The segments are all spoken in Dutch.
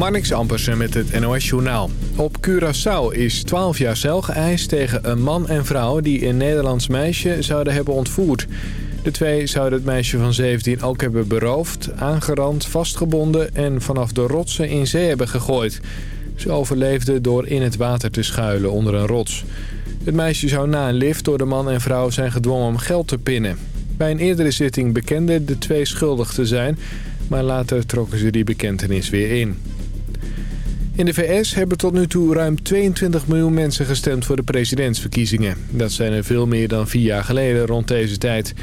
Marnix Ampersen met het NOS Journaal. Op Curaçao is 12 jaar cel geëist tegen een man en vrouw... die een Nederlands meisje zouden hebben ontvoerd. De twee zouden het meisje van 17 ook hebben beroofd, aangerand, vastgebonden... en vanaf de rotsen in zee hebben gegooid. Ze overleefde door in het water te schuilen onder een rots. Het meisje zou na een lift door de man en vrouw zijn gedwongen om geld te pinnen. Bij een eerdere zitting bekenden de twee schuldig te zijn... maar later trokken ze die bekentenis weer in. In de VS hebben tot nu toe ruim 22 miljoen mensen gestemd voor de presidentsverkiezingen. Dat zijn er veel meer dan vier jaar geleden rond deze tijd.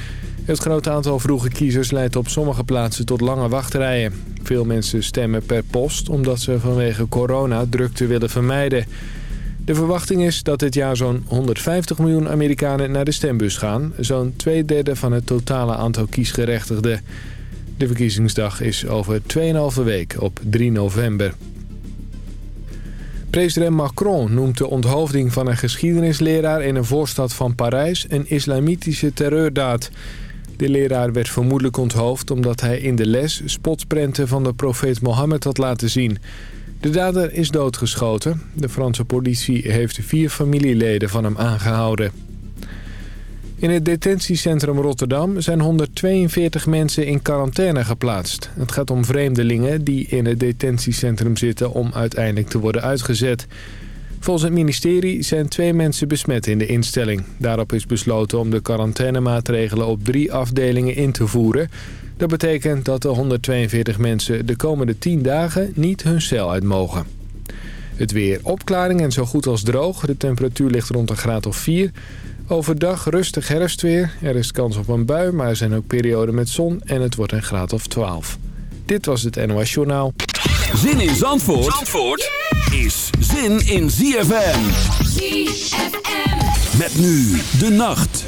Het grote aantal vroege kiezers leidt op sommige plaatsen tot lange wachtrijen. Veel mensen stemmen per post omdat ze vanwege corona drukte willen vermijden. De verwachting is dat dit jaar zo'n 150 miljoen Amerikanen naar de stembus gaan. Zo'n twee derde van het totale aantal kiesgerechtigden. De verkiezingsdag is over 2,5 week op 3 november. President Macron noemt de onthoofding van een geschiedenisleraar in een voorstad van Parijs een islamitische terreurdaad. De leraar werd vermoedelijk onthoofd omdat hij in de les spotprenten van de profeet Mohammed had laten zien. De dader is doodgeschoten. De Franse politie heeft vier familieleden van hem aangehouden. In het detentiecentrum Rotterdam zijn 142 mensen in quarantaine geplaatst. Het gaat om vreemdelingen die in het detentiecentrum zitten om uiteindelijk te worden uitgezet. Volgens het ministerie zijn twee mensen besmet in de instelling. Daarop is besloten om de quarantainemaatregelen op drie afdelingen in te voeren. Dat betekent dat de 142 mensen de komende 10 dagen niet hun cel uit mogen. Het weer opklaring en zo goed als droog. De temperatuur ligt rond een graad of 4. Overdag rustig herfstweer. Er is kans op een bui, maar er zijn ook perioden met zon en het wordt een graad of 12. Dit was het NOS Journaal. Zin in Zandvoort, Zandvoort is zin in ZFM. ZFM. Met nu de nacht.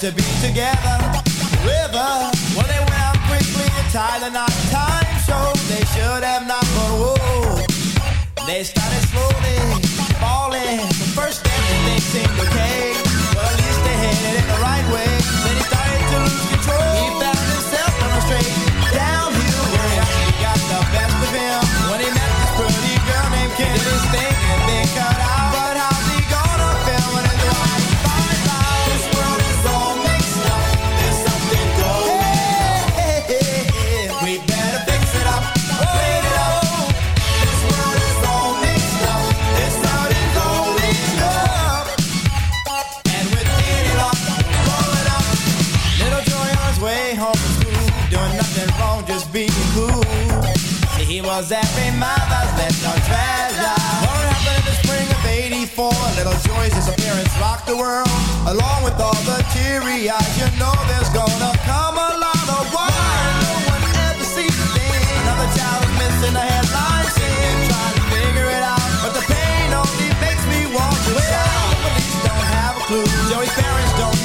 to be together. River, well they went out quickly and tied a knot. Time showed they should have not, but whoa, they started slowly falling. The First step, they seemed okay. joys as her rock the world. Along with all the teary eyes, you know there's gonna come a lot of why no one ever sees a thing. Another child is missing a headline scene, trying to figure it out, but the pain only makes me want to shout. Police don't have a clue. Joey's parents don't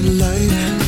Light.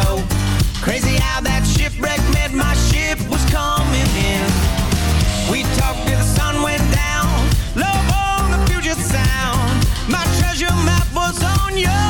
ago. Crazy how that shipwreck meant my ship was coming in. We talked till the sun went down, love on the future Sound. My treasure map was on your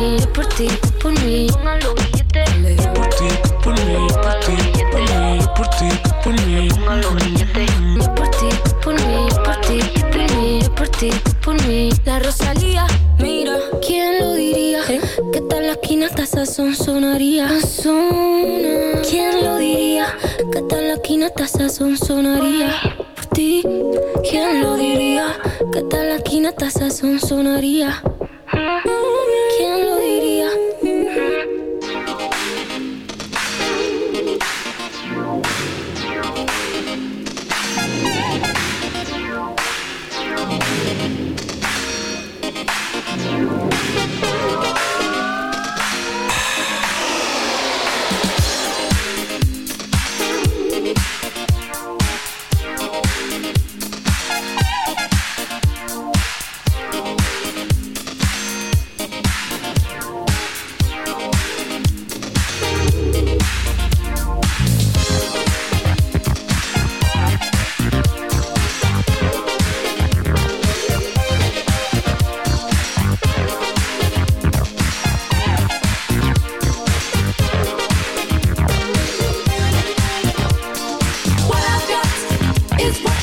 mí, es por ti, por mí. Pongan los billetes. Por ti, por mí, por ti, por mí. Por ti, por mí. Pongan los billetes. Por ti, por mí, por ti, por mí. Por ti, por mí. La Rosalía, mira, ¿quién lo diría? ¿Eh? Que tal la esquina hasta sazón sonaría. ¿Quién lo diría? Que tal la esquina hasta sazón sonaría. Por ti, ¿quién lo diría? Que tal la esquina hasta sazón sonaría.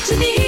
to me.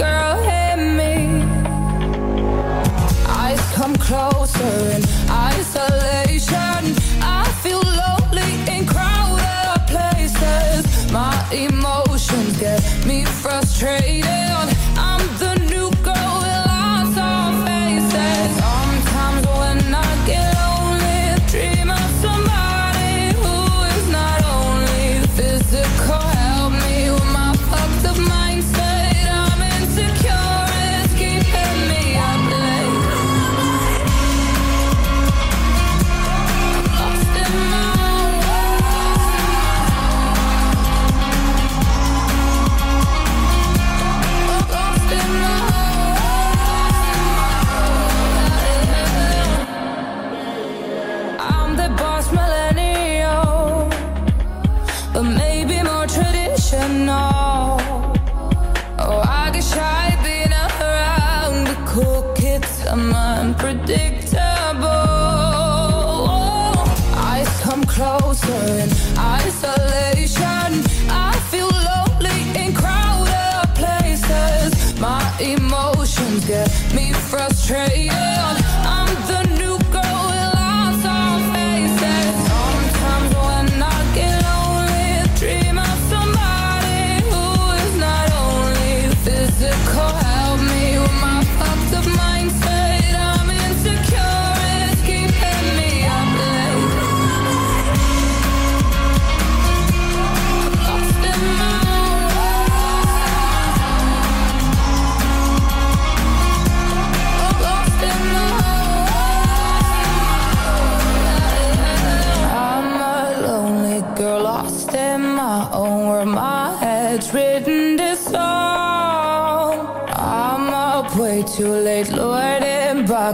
girl, hit me. Eyes come closer in isolation. I feel lonely in crowded places. My emotions get me frustrated.